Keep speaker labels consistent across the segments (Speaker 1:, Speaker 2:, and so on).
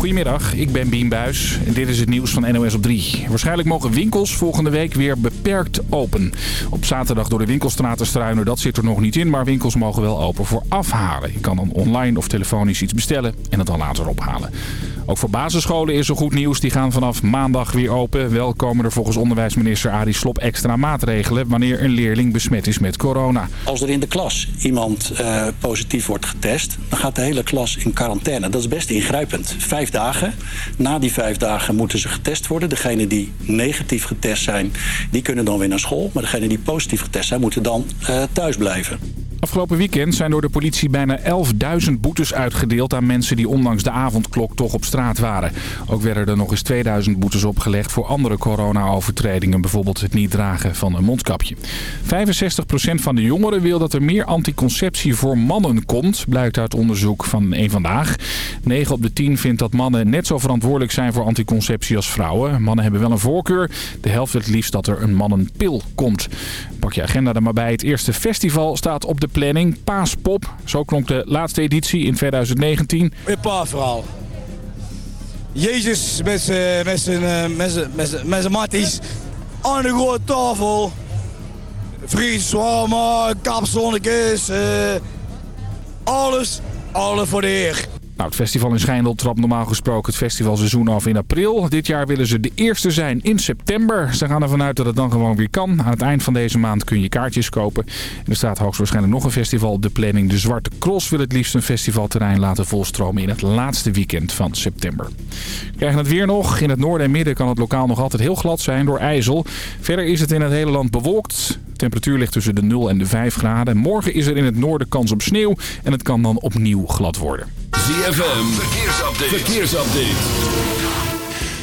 Speaker 1: Goedemiddag, ik ben Bien Buis en dit is het nieuws van NOS op 3. Waarschijnlijk mogen winkels volgende week weer beperkt open. Op zaterdag door de winkelstraten struinen, dat zit er nog niet in. Maar winkels mogen wel open voor afhalen. Je kan dan online of telefonisch iets bestellen en het dan later ophalen. Ook voor basisscholen is er goed nieuws. Die gaan vanaf maandag weer open. Wel komen er volgens onderwijsminister Arie Slop extra maatregelen... wanneer een leerling besmet is met corona.
Speaker 2: Als er in de klas iemand uh, positief wordt getest... dan gaat de hele klas in quarantaine. Dat is best ingrijpend. Vijf dagen. Na die vijf dagen moeten ze getest worden. Degenen die negatief getest zijn, die kunnen dan weer naar school. Maar degenen die positief getest zijn, moeten dan uh, thuis blijven.
Speaker 1: Afgelopen weekend zijn door de politie bijna 11.000 boetes uitgedeeld aan mensen die ondanks de avondklok toch op straat waren. Ook werden er nog eens 2000 boetes opgelegd voor andere corona-overtredingen. Bijvoorbeeld het niet dragen van een mondkapje. 65% van de jongeren wil dat er meer anticonceptie voor mannen komt. Blijkt uit onderzoek van Eén Vandaag. 9 op de 10 vindt dat mannen net zo verantwoordelijk zijn voor anticonceptie als vrouwen. Mannen hebben wel een voorkeur. De helft het liefst dat er een mannenpil komt. Pak je agenda er maar bij. Het eerste festival staat op de planning. Paaspop. Zo klonk de laatste editie in 2019.
Speaker 3: Een paasverhaal. Jezus met zijn met zijn met zijn matties aan de grote tafel. Fries, zwaar, kapsonnetjes, uh, alles, alles voor de heer.
Speaker 1: Nou, het festival in Schijndel trapt normaal gesproken het festivalseizoen af in april. Dit jaar willen ze de eerste zijn in september. Ze gaan ervan uit dat het dan gewoon weer kan. Aan het eind van deze maand kun je kaartjes kopen. En er staat hoogstwaarschijnlijk nog een festival op de planning. De Zwarte Cross wil het liefst een festivalterrein laten volstromen in het laatste weekend van september. We krijgen het weer nog. In het noorden en midden kan het lokaal nog altijd heel glad zijn door ijzel. Verder is het in het hele land bewolkt. De temperatuur ligt tussen de 0 en de 5 graden. Morgen is er in het noorden kans op sneeuw en het kan dan opnieuw glad worden.
Speaker 4: ZFM, verkeersupdate. verkeersupdate.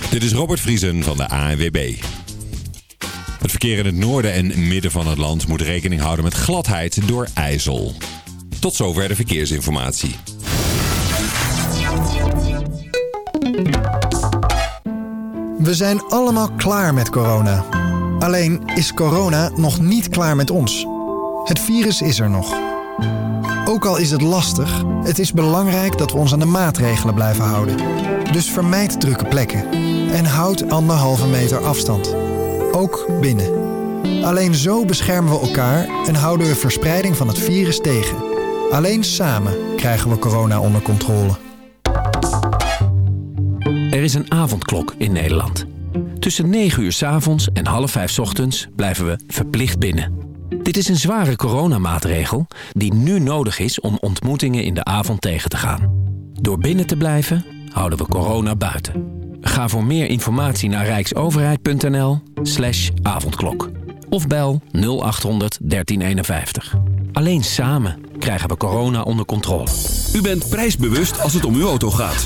Speaker 5: Dit is Robert Vriesen van de ANWB. Het verkeer in het noorden en midden van het land moet rekening houden met gladheid door ijzel. Tot zover de verkeersinformatie.
Speaker 6: We zijn allemaal klaar met corona. Alleen is corona nog niet klaar met ons. Het virus is er nog. Ook al is het lastig, het is belangrijk dat we ons aan de maatregelen blijven houden. Dus vermijd drukke plekken en houd anderhalve meter afstand. Ook binnen. Alleen zo beschermen we elkaar en houden we verspreiding van het virus tegen. Alleen samen krijgen we corona onder controle.
Speaker 7: Er is een avondklok in Nederland. Tussen 9 uur s avonds en half 5 s ochtends blijven we verplicht binnen. Dit is een zware coronamaatregel die nu nodig is om ontmoetingen in de avond tegen te gaan. Door binnen te blijven houden we corona buiten. Ga voor meer informatie naar rijksoverheid.nl slash avondklok. Of bel 0800 1351. Alleen samen krijgen we corona onder controle.
Speaker 4: U bent prijsbewust als het om uw auto gaat.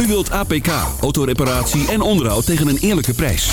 Speaker 4: U wilt APK, autoreparatie en onderhoud tegen een eerlijke prijs.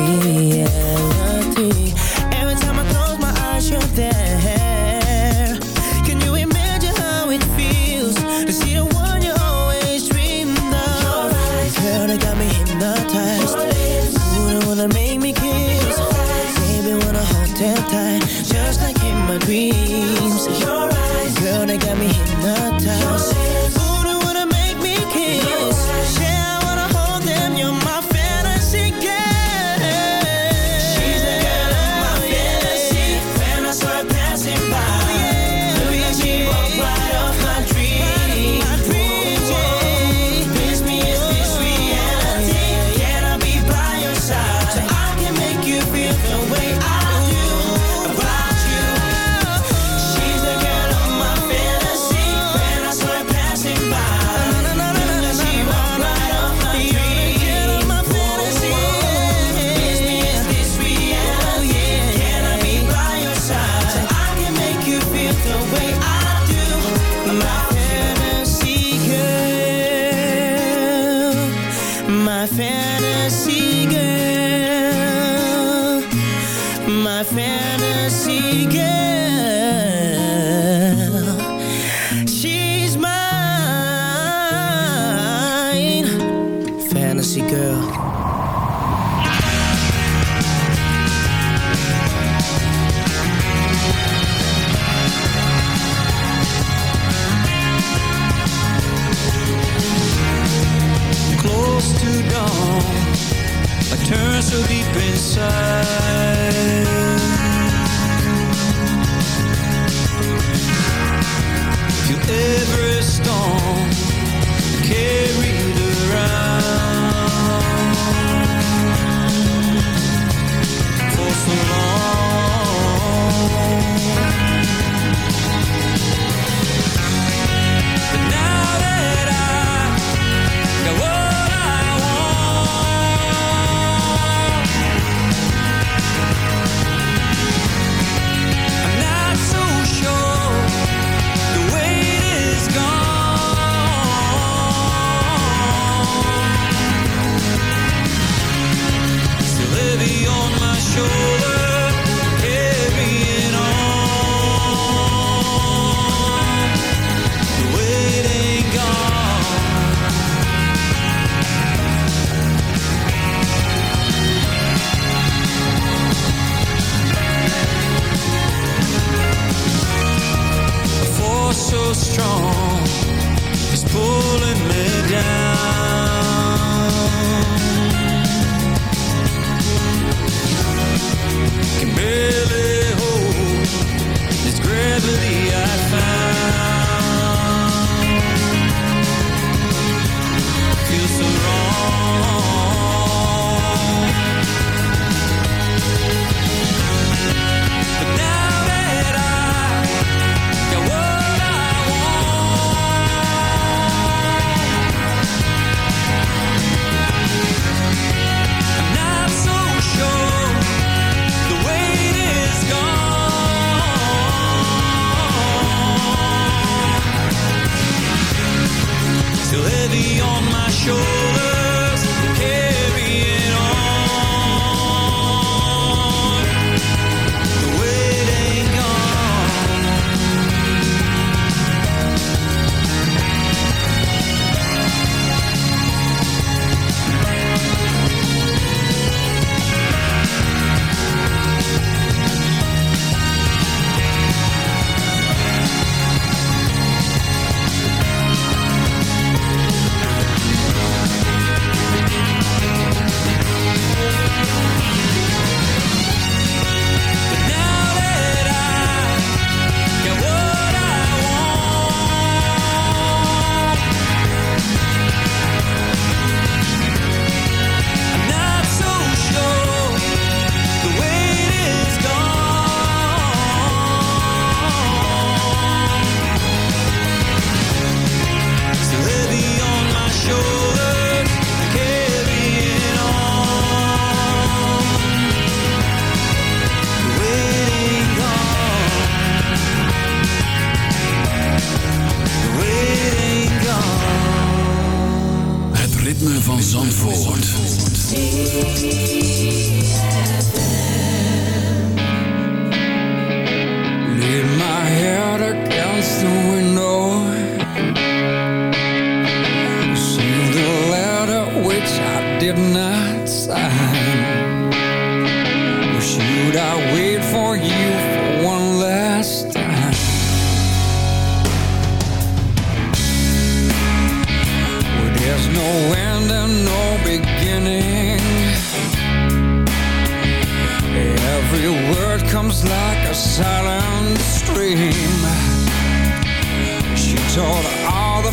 Speaker 8: real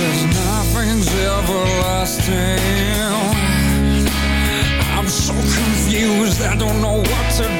Speaker 8: says nothing's everlasting. I'm so confused, I don't know what to do,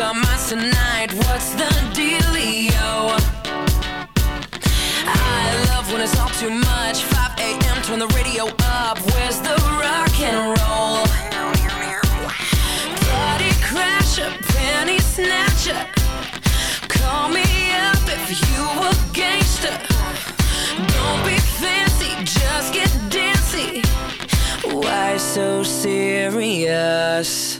Speaker 9: on mine tonight. What's the dealio? I love when it's all too much. 5 a.m. Turn the radio up. Where's the rock and roll? Party crasher, penny snatcher. Call me up if you a gangster. Don't be fancy, just get dancy. Why so serious?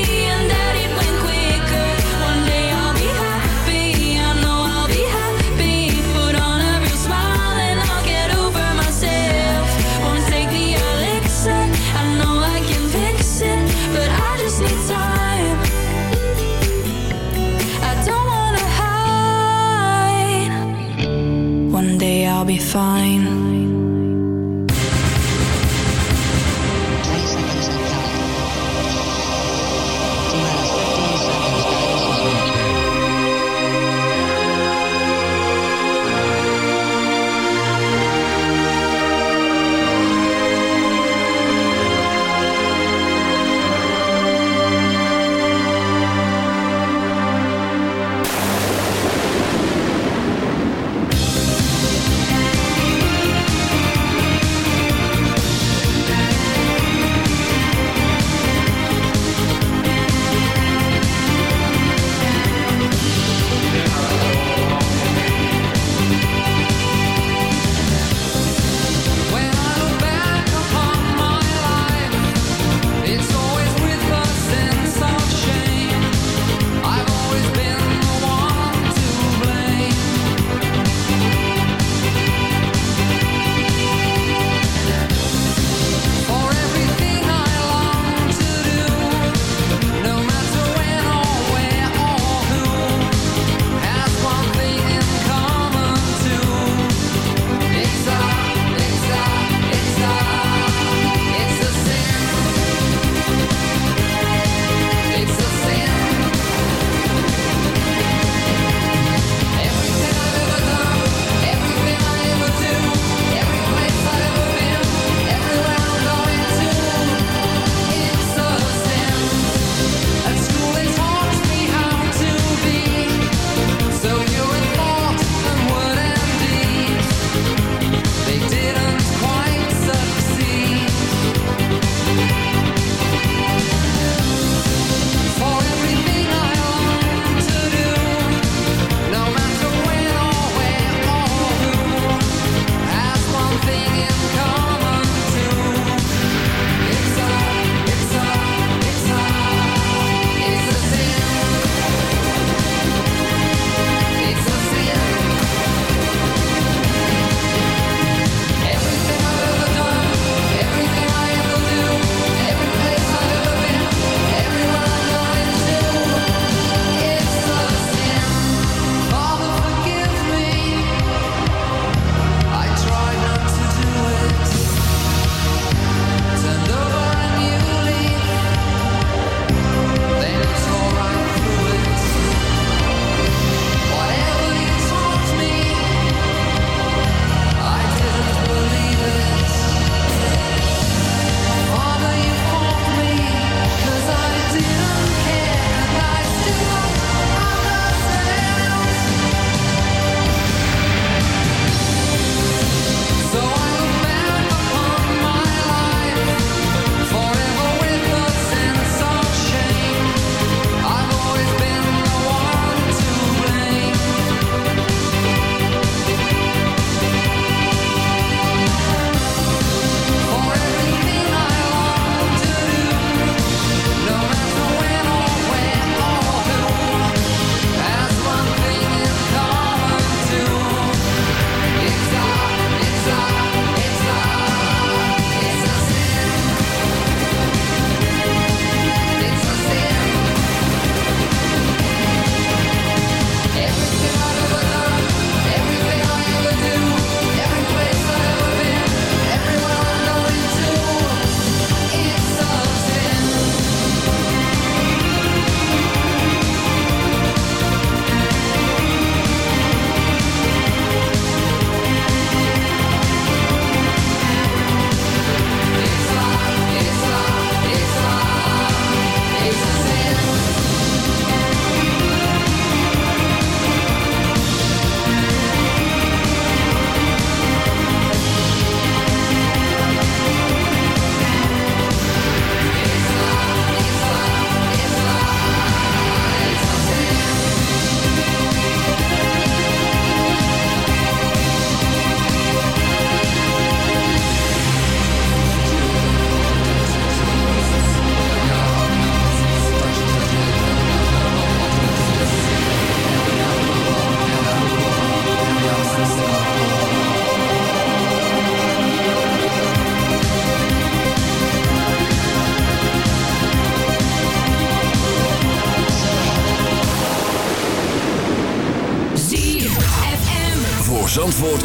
Speaker 10: One day I'll be fine.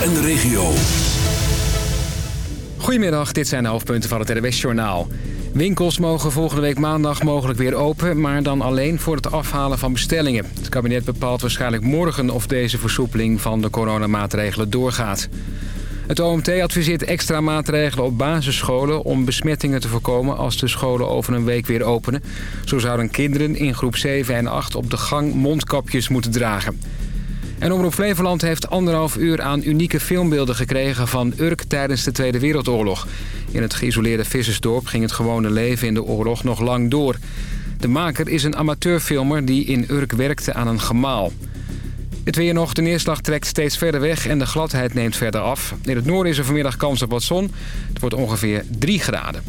Speaker 4: En de regio.
Speaker 11: Goedemiddag, dit zijn de hoofdpunten van het RWS-journaal. Winkels mogen volgende week maandag mogelijk weer open... maar dan alleen voor het afhalen van bestellingen. Het kabinet bepaalt waarschijnlijk morgen... of deze versoepeling van de coronamaatregelen doorgaat. Het OMT adviseert extra maatregelen op basisscholen... om besmettingen te voorkomen als de scholen over een week weer openen. Zo zouden kinderen in groep 7 en 8 op de gang mondkapjes moeten dragen. En Omroep Flevoland heeft anderhalf uur aan unieke filmbeelden gekregen van Urk tijdens de Tweede Wereldoorlog. In het geïsoleerde vissersdorp ging het gewone leven in de oorlog nog lang door. De maker is een amateurfilmer die in Urk werkte aan een gemaal. Het weer nog, de neerslag trekt steeds verder weg en de gladheid neemt verder af. In het noorden is er vanmiddag kans op wat zon. Het wordt ongeveer 3 graden.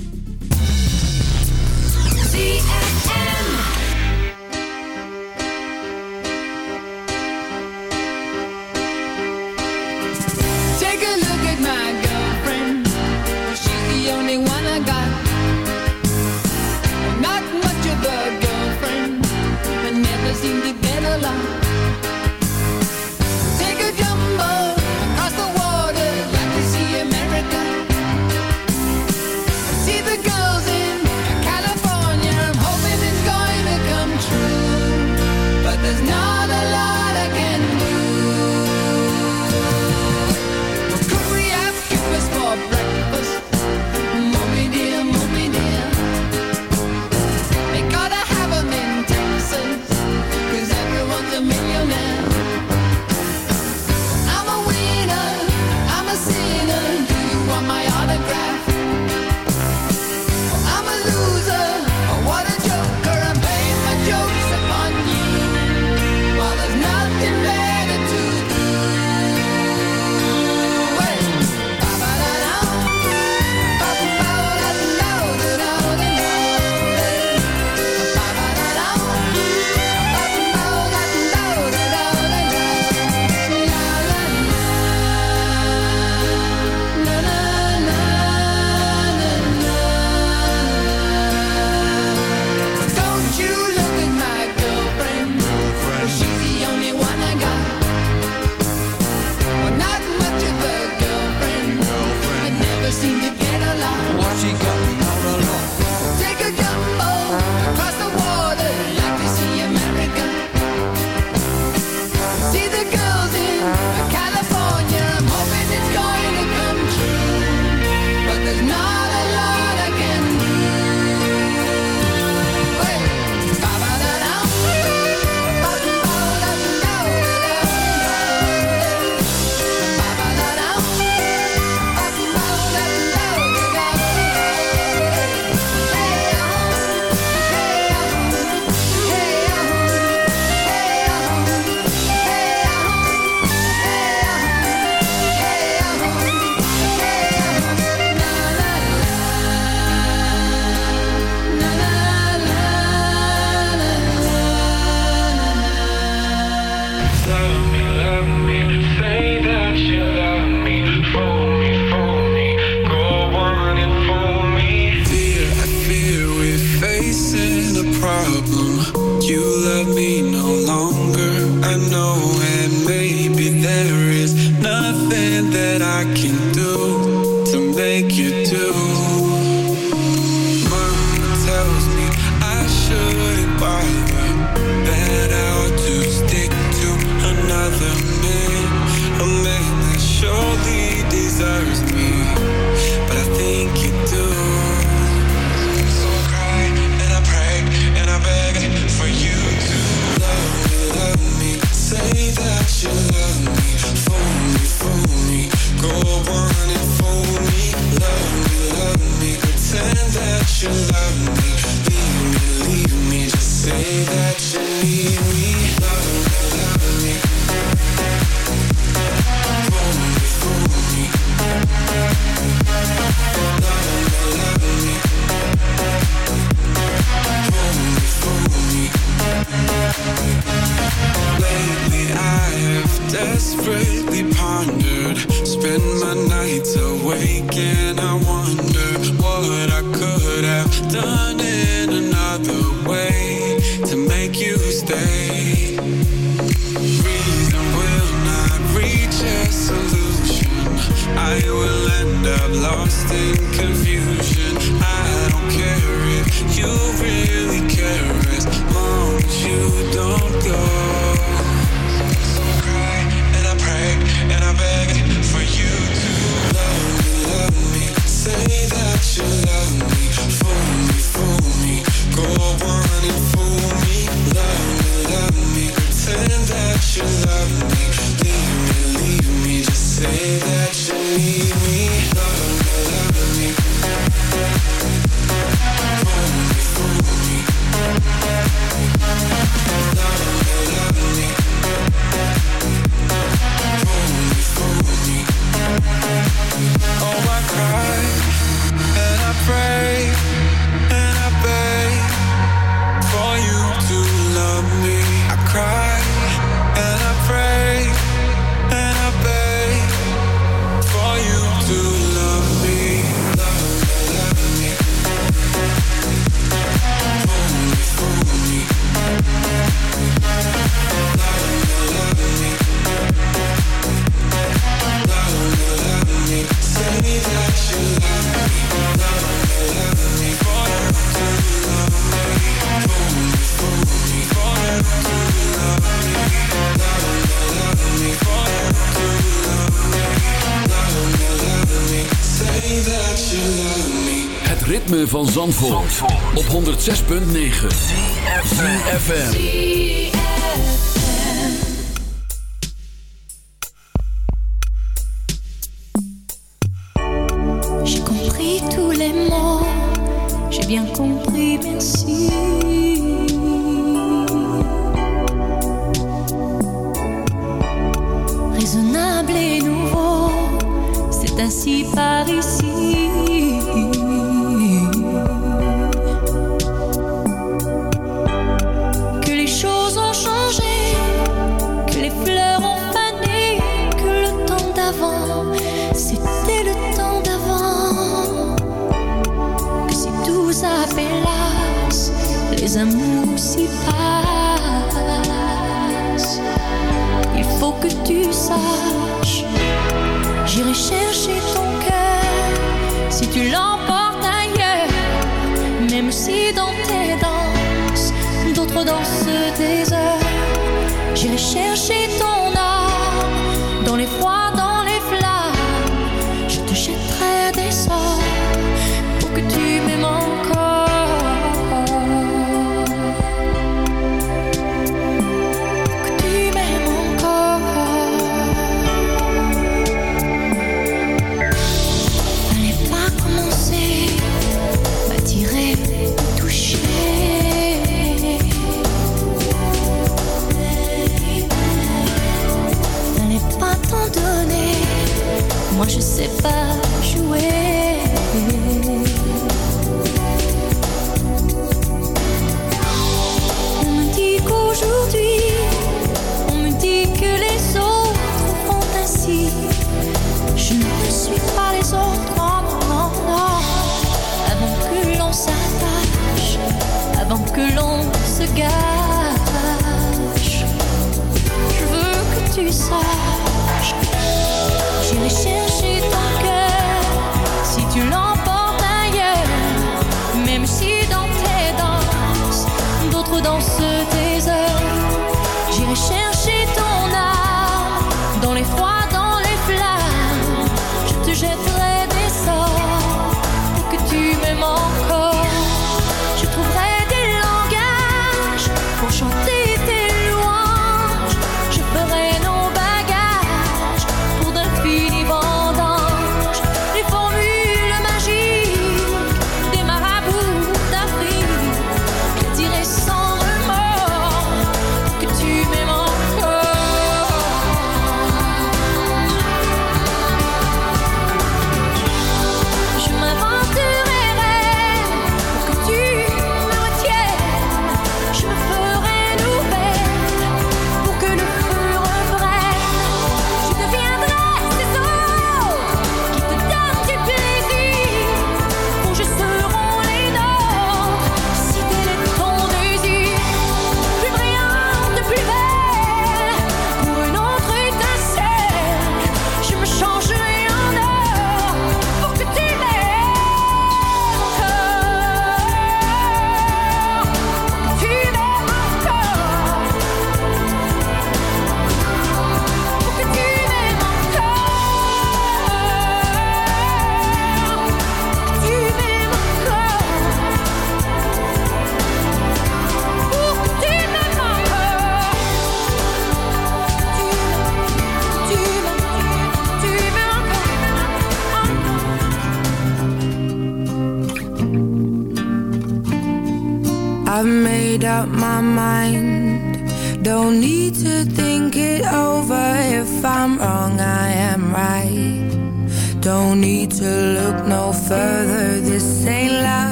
Speaker 12: 6.9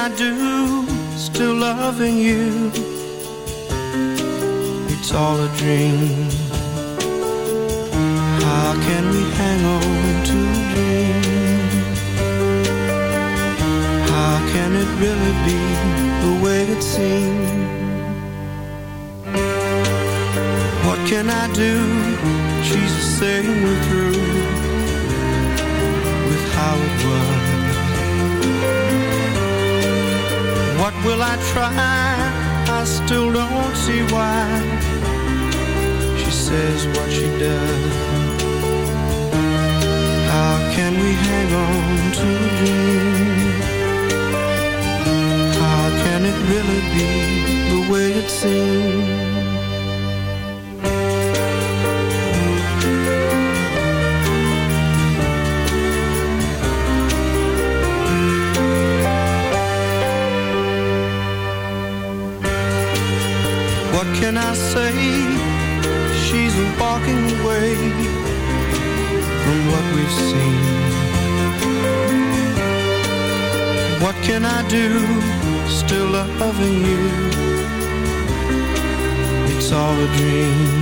Speaker 13: I
Speaker 14: do? Loving you. It's all a dream.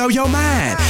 Speaker 15: Blow your mind.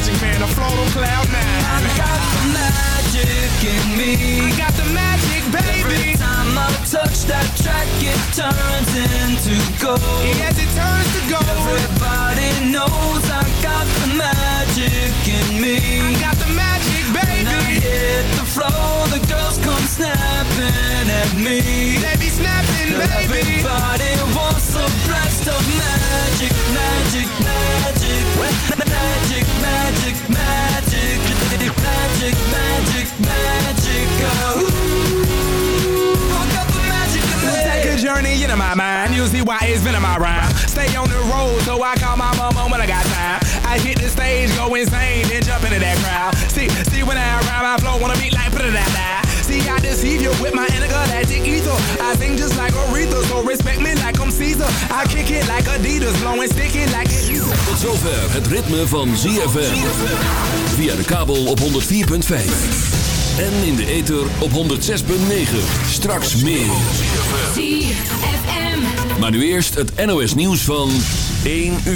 Speaker 15: Magic Man, I float on cloud nine.
Speaker 16: I got the magic in me.
Speaker 15: I got the magic, baby.
Speaker 16: Every time I touch that track, it turns into gold.
Speaker 15: Yes, it turns to gold.
Speaker 16: Everybody knows I got the magic in me.
Speaker 15: I got the magic, baby.
Speaker 16: When I hit the floor, the girls come snapping at me.
Speaker 15: They be snapping, baby.
Speaker 16: Everybody wants a blast of magic, magic, magic, magic, magic, magic, magic, magic, magic. Oh, I got the magic in me.
Speaker 15: Take a journey into my mind. You'll see why it's been in my rhyme. Stay on the road, so I call my mama hit the stage, go insane, then jump into that crowd. See, see when I rhyme, I flow on a beat like da da da. See, I deceive you with my intergalactic ether. I sing just like Aretha, so respect me like I'm Caesar. I kick it like Adidas, blowing sticky like
Speaker 17: Tot zover het ritme van ZFM. Via de kabel op 104.5. En in de ether op 106.9. Straks meer.
Speaker 18: ZFM.
Speaker 17: Maar nu eerst het NOS nieuws van 1 uur.